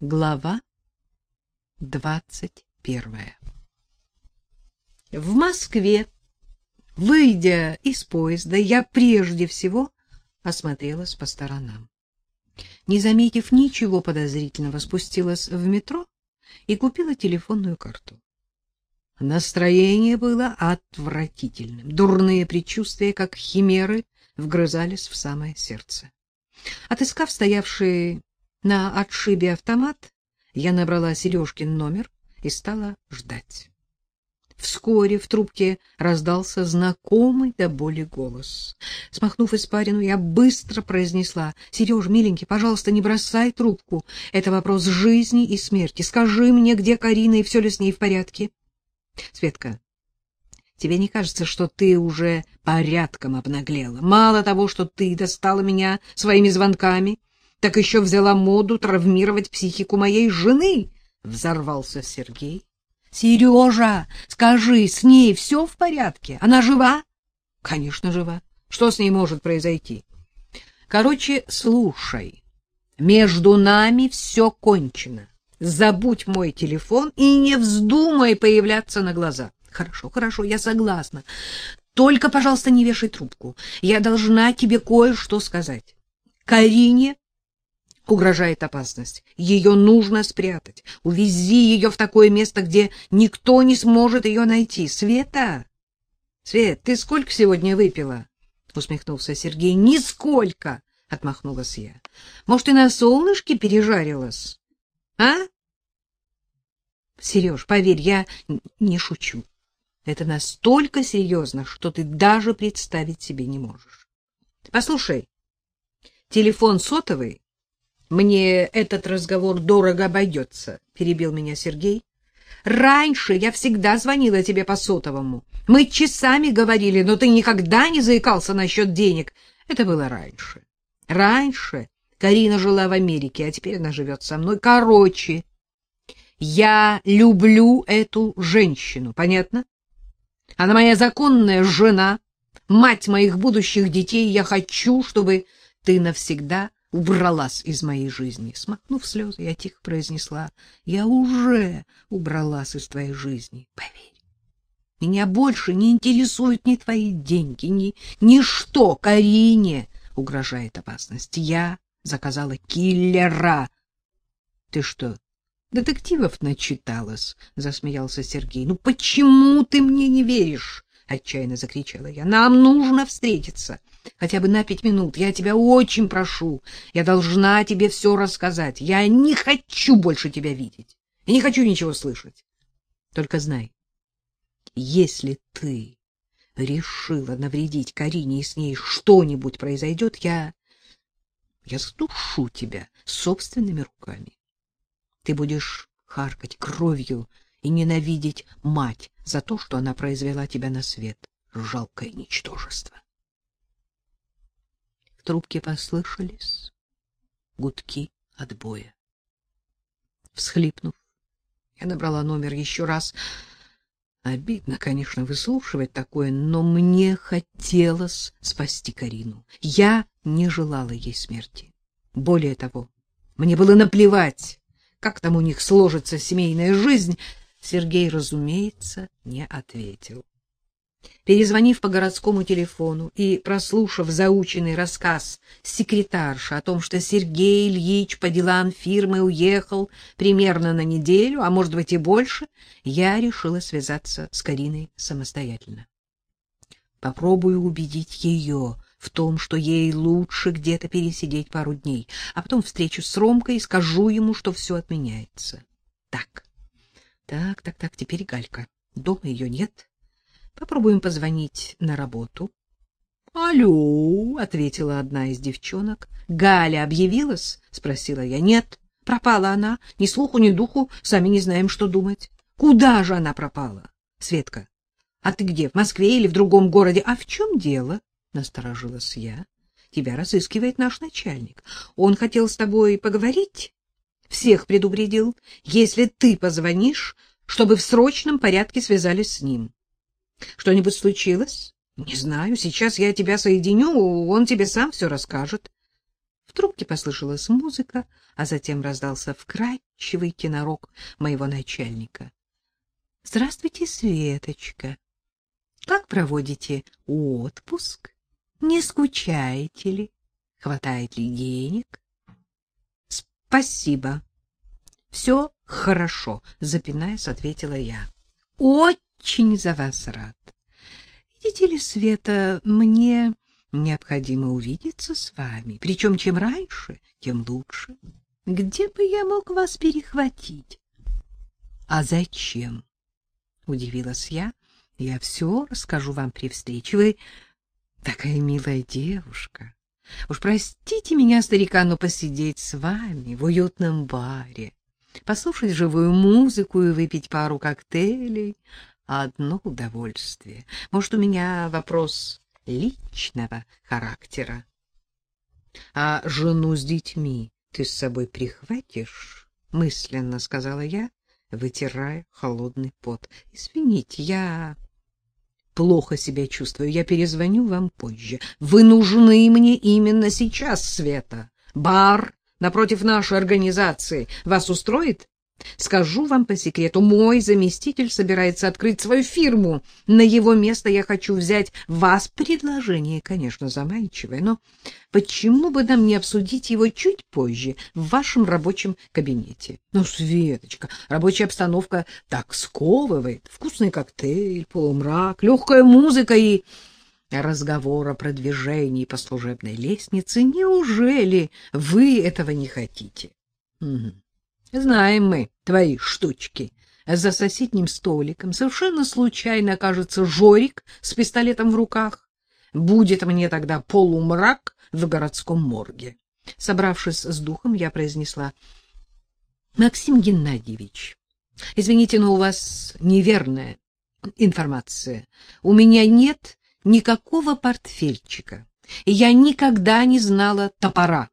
Глава двадцать первая В Москве, выйдя из поезда, я прежде всего осмотрелась по сторонам. Не заметив ничего подозрительного, спустилась в метро и купила телефонную карту. Настроение было отвратительным. Дурные предчувствия, как химеры, вгрызались в самое сердце. Отыскав стоявший на отшибе автомат, я набрала Сережкин номер и стала ждать. Вскоре в трубке раздался знакомый до боли голос. Смахнув испарину, я быстро произнесла: "Сереж, миленький, пожалуйста, не бросай трубку. Это вопрос жизни и смерти. Скажи мне, где Карина и все ли с ней в порядке?" Светка, тебе не кажется, что ты уже порядком обнаглела? Мало того, что ты достала меня своими звонками, так еще взяла моду травмировать психику моей жены, взорвался Сергей. Сережа, скажи, с ней все в порядке? Она жива? Конечно, жива. Что с ней может произойти? Короче, слушай. Между нами все кончено. Забудь мой телефон и не вздумай появляться на глаза. Хорошо, хорошо, я согласна. Только, пожалуйста, не вешай трубку. Я должна тебе кое-что сказать. Карине угрожает опасность. Ее нужно спрятать. Увези ее в такое место, где никто не сможет ее найти. Света! Свет, ты сколько сегодня выпила? Усмехнулся Сергей. Нисколько, отмахнулась я. Может, ты на солнышке пережарилась? А? Сереж, поверь, я не шучу. Это настолько серьезно, что ты даже представить себе не можешь. Послушай, телефон сотовый мне этот разговор дорого обойдется, — перебил меня Сергей. Раньше я всегда звонила тебе по сотовому. Мы часами говорили, но ты никогда не заикался насчет денег. Это было раньше. Раньше Карина жила в Америке, а теперь она живет со мной. Короче, я люблю эту женщину, понятно? Она моя законная жена, мать моих будущих детей. Я хочу, чтобы ты навсегда убралась из моей жизни. Смахнув слезы, я тихо произнесла: "Я уже убралась из твоей жизни, поверь. Меня больше не интересуют ни твои деньги, ни ничто. Карине угрожает опасность. Я заказала киллера. Ты что, детективов начиталась? засмеялся Сергей. Ну почему ты мне не веришь? Отчаянно закричала я. Нам нужно встретиться хотя бы на пять минут. Я тебя очень прошу. Я должна тебе все рассказать. Я не хочу больше тебя видеть. Я не хочу ничего слышать. Только знай, если ты решила навредить Карине и с ней что-нибудь произойдет, я я задушу тебя собственными руками. Ты будешь харкать кровью и ненавидеть мать за то, что она произвела тебя на свет. Жалкое ничтожество трубке послышались гудки отбоя. Всхлипнув, я набрала номер еще раз. Обидно, конечно, выслушивать такое, но мне хотелось спасти Карину. Я не желала ей смерти. Более того, мне было наплевать, как там у них сложится семейная жизнь. Сергей, разумеется, не ответил. Перезвонив по городскому телефону и прослушав заученный рассказ секретарши о том, что Сергей Ильич по делам фирмы уехал примерно на неделю, а может быть и больше, я решила связаться с Кариной самостоятельно. Попробую убедить ее в том, что ей лучше где-то пересидеть пару дней, а потом встречусь с Ромкой и скажу ему, что все отменяется. Так, так, так, так, теперь Галька. Дома ее нет. Попробуем позвонить на работу. Алло, ответила одна из девчонок. Галя объявилась? спросила я. Нет, пропала она, ни слуху, ни духу, сами не знаем, что думать. Куда же она пропала? Светка, а ты где, в Москве или в другом городе? А в чем дело? насторожилась я. Тебя разыскивает наш начальник. Он хотел с тобой поговорить. Всех предупредил, если ты позвонишь, чтобы в срочном порядке связались с ним. Что-нибудь случилось? Не знаю. Сейчас я тебя соединю, он тебе сам все расскажет. В трубке послышалась музыка, а затем раздался вкрадчивый тенорок моего начальника. — Здравствуйте, Светочка. Как проводите отпуск? Не скучаете ли? Хватает ли денег? — Спасибо. Все хорошо, запинаясь, ответила я. — Очень за вас рад. Видите ли, Света, мне необходимо увидеться с вами, причем чем раньше, тем лучше. Где бы я мог вас перехватить? — А зачем? — удивилась я. — Я все расскажу вам при встрече. Вы такая милая девушка. Уж простите меня, старика, но посидеть с вами в уютном баре, послушать живую музыку и выпить пару коктейлей — одно удовольствие. Может, у меня вопрос личного характера. А жену с детьми ты с собой прихватишь? мысленно сказала я, вытирая холодный пот. Извините, я плохо себя чувствую. Я перезвоню вам позже. Вы нужны мне именно сейчас, Света. Бар напротив нашей организации вас устроит? Скажу вам по секрету, мой заместитель собирается открыть свою фирму. На его место я хочу взять вас. Предложение, конечно, заманчивое, но почему бы нам не обсудить его чуть позже в вашем рабочем кабинете? Ну, Светочка, рабочая обстановка так сковывает. Вкусный коктейль, полумрак, легкая музыка и разговор о продвижении по служебной лестнице. Неужели вы этого не хотите? Угу. Знаем мы твои штучки. За соседним столиком совершенно случайно окажется Жорик с пистолетом в руках. Будет мне тогда полумрак в городском морге. Собравшись с духом, я произнесла: "Максим Геннадьевич, извините, но у вас неверная информация. У меня нет никакого портфельчика, я никогда не знала топора.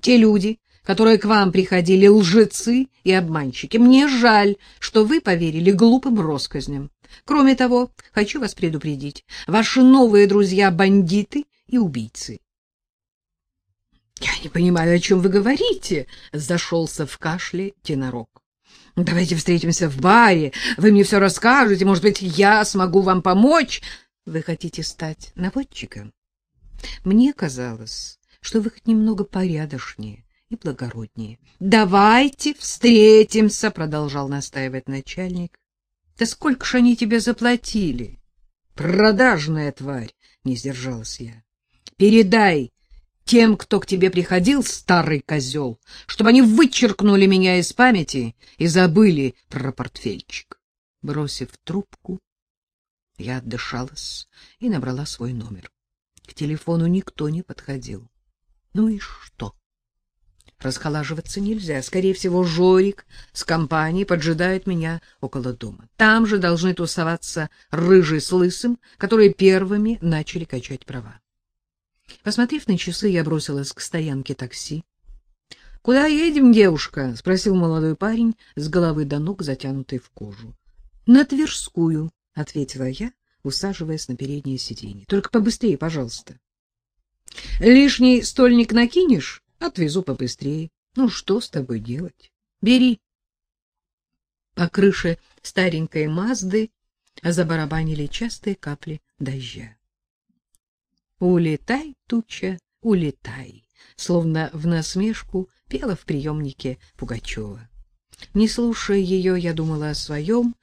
Те люди, которые к вам приходили лжецы и обманщики. Мне жаль, что вы поверили глупым россказням. Кроме того, хочу вас предупредить, ваши новые друзья — бандиты и убийцы. — Я не понимаю, о чем вы говорите, — зашелся в кашле тенорок. — Давайте встретимся в баре, вы мне все расскажете, может быть, я смогу вам помочь. Вы хотите стать наводчиком? Мне казалось, что вы хоть немного порядочнее и благороднее. — Давайте встретимся, — продолжал настаивать начальник. — Да сколько ж они тебе заплатили? — Продажная тварь, — не сдержалась я. — Передай тем, кто к тебе приходил, старый козел, чтобы они вычеркнули меня из памяти и забыли про портфельчик. Бросив трубку, я отдышалась и набрала свой номер. К телефону никто не подходил. Ну и что? Расхолаживаться нельзя. Скорее всего, Жорик с компанией поджидает меня около дома. Там же должны тусоваться рыжий с лысым, которые первыми начали качать права. Посмотрев на часы, я бросилась к стоянке такси. — Куда едем, девушка? — спросил молодой парень, с головы до ног затянутый в кожу. — На Тверскую, — ответила я, усаживаясь на переднее сиденье. — Только побыстрее, пожалуйста. — Лишний стольник накинешь? Отвезу побыстрее. Ну, что с тобой делать? Бери. По крыше старенькой Мазды забарабанили частые капли дождя. Улетай, туча, улетай, словно в насмешку пела в приемнике Пугачева. Не слушая ее, я думала о своем.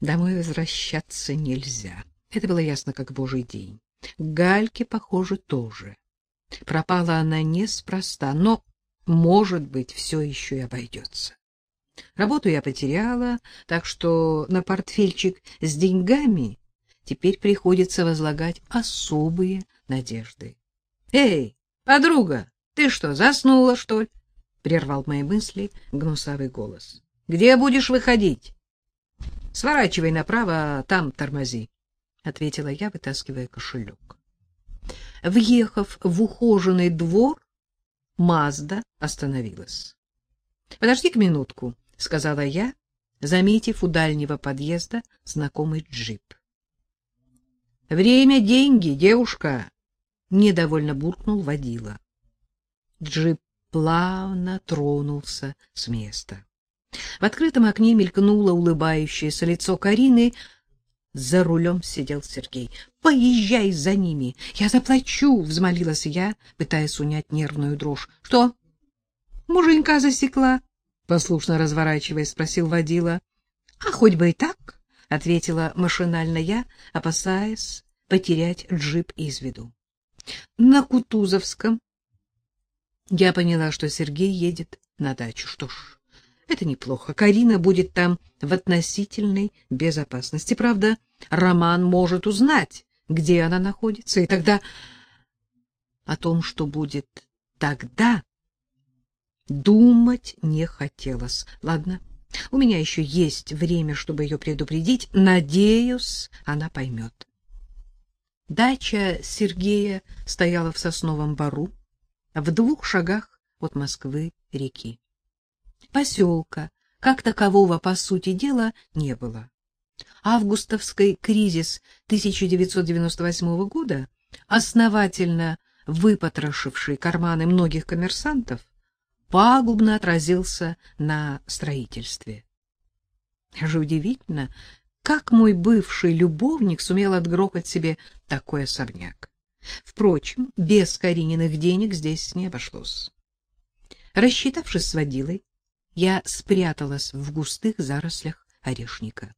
Домой возвращаться нельзя. Это было ясно, как божий день. Гальке, похоже, тоже. Пропала она неспроста, но, может быть, все еще и обойдется. Работу я потеряла, так что на портфельчик с деньгами теперь приходится возлагать особые надежды. — Эй, подруга, ты что, заснула, что ли? — прервал мои мысли гнусавый голос. — Где будешь выходить? — Сворачивай направо, там тормози, — ответила я, вытаскивая кошелек. Въехав в ухоженный двор, Мазда остановилась. — Подожди-ка минутку, — сказала я, заметив у дальнего подъезда знакомый джип. — Время — деньги, девушка! — недовольно буркнул водила. Джип плавно тронулся с места. В открытом окне мелькнуло улыбающееся лицо Карины. За рулем сидел Сергей. «Поезжай за ними! Я заплачу!» — взмолилась я, пытаясь унять нервную дрожь. «Что? Муженька засекла?» — послушно разворачиваясь, спросил водила. «А хоть бы и так!» — ответила машинально я, опасаясь потерять джип из виду. На Кутузовском я поняла, что Сергей едет на дачу. Что ж, это неплохо. Карина будет там в относительной безопасности. Правда, Роман может узнать, где она находится, и тогда о том, что будет тогда, думать не хотелось. Ладно, у меня еще есть время, чтобы ее предупредить. Надеюсь, она поймет. Дача Сергея стояла в сосновом бору, в двух шагах от Москвы-реки. Поселка, как такового, по сути дела, не было. Августовский кризис 1998 года, основательно выпотрошивший карманы многих коммерсантов, пагубно отразился на строительстве. Же удивительно, как мой бывший любовник сумел отгрохать себе такой особняк. Впрочем, без Карининых денег здесь не обошлось. Рассчитавшись с водилой, я спряталась в густых зарослях орешника.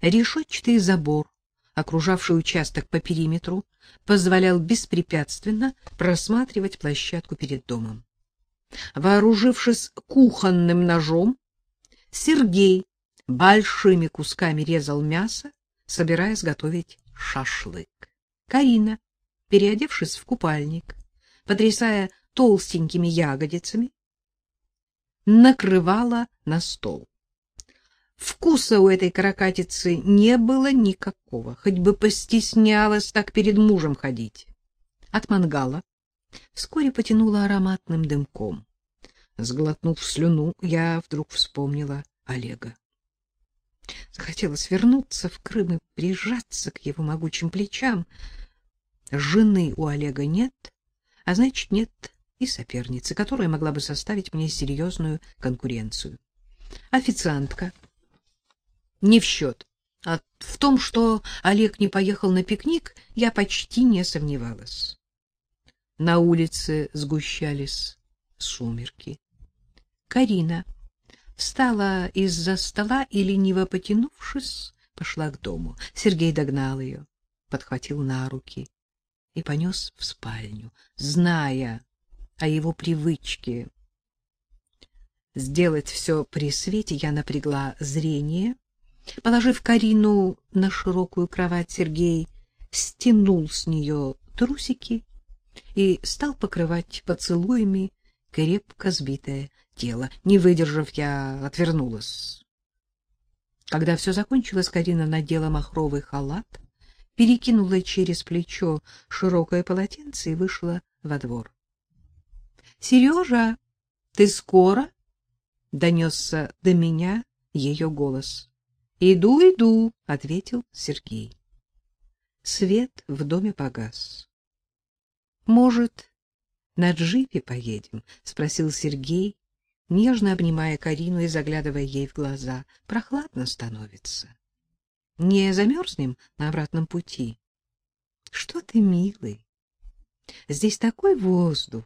Решетчатый забор, окружавший участок по периметру, позволял беспрепятственно просматривать площадку перед домом. Вооружившись кухонным ножом, Сергей большими кусками резал мясо, собираясь готовить шашлык. Карина переодевшись в купальник, потрясая толстенькими ягодицами, накрывала на стол. Вкуса у этой каракатицы не было никакого, хоть бы постеснялась так перед мужем ходить. От мангала вскоре потянуло ароматным дымком. Сглотнув слюну, я вдруг вспомнила Олега. Захотелось вернуться в Крым и прижаться к его могучим плечам, Жены у Олега нет, а значит, нет и соперницы, которая могла бы составить мне серьезную конкуренцию. Официантка. Не в счет. А в том, что Олег не поехал на пикник, я почти не сомневалась. На улице сгущались сумерки. Карина встала из-за стола и, лениво потянувшись, пошла к дому. Сергей догнал ее, подхватил на руки и понес в спальню, зная о его привычке сделать все при свете, я напрягла зрение. Положив Карину на широкую кровать, Сергей стянул с нее трусики и стал покрывать поцелуями крепко сбитое тело. Не выдержав, я отвернулась. Когда все закончилось, Карина надела махровый халат, перекинула через плечо широкое полотенце и вышла во двор. — Сережа, ты скоро? — донесся до меня ее голос. — Иду, иду, — ответил Сергей. Свет в доме погас. — Может, на джипе поедем? — спросил Сергей, нежно обнимая Карину и заглядывая ей в глаза. — Прохладно становится. Не замерзнем на обратном пути? Что ты, милый? Здесь такой воздух,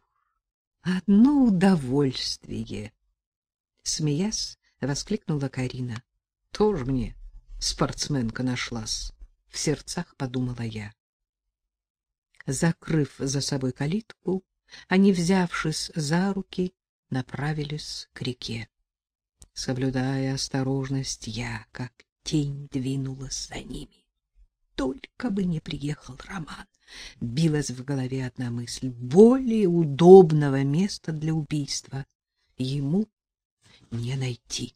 одно удовольствие. Смеясь, воскликнула Карина. Тоже мне спортсменка нашлась, в сердцах подумала я. Закрыв за собой калитку, они, взявшись за руки, направились к реке. Соблюдая осторожность, я, как тень двинулась за ними. Только бы не приехал Роман. Билась в голове одна мысль: более удобного места для убийства ему не найти.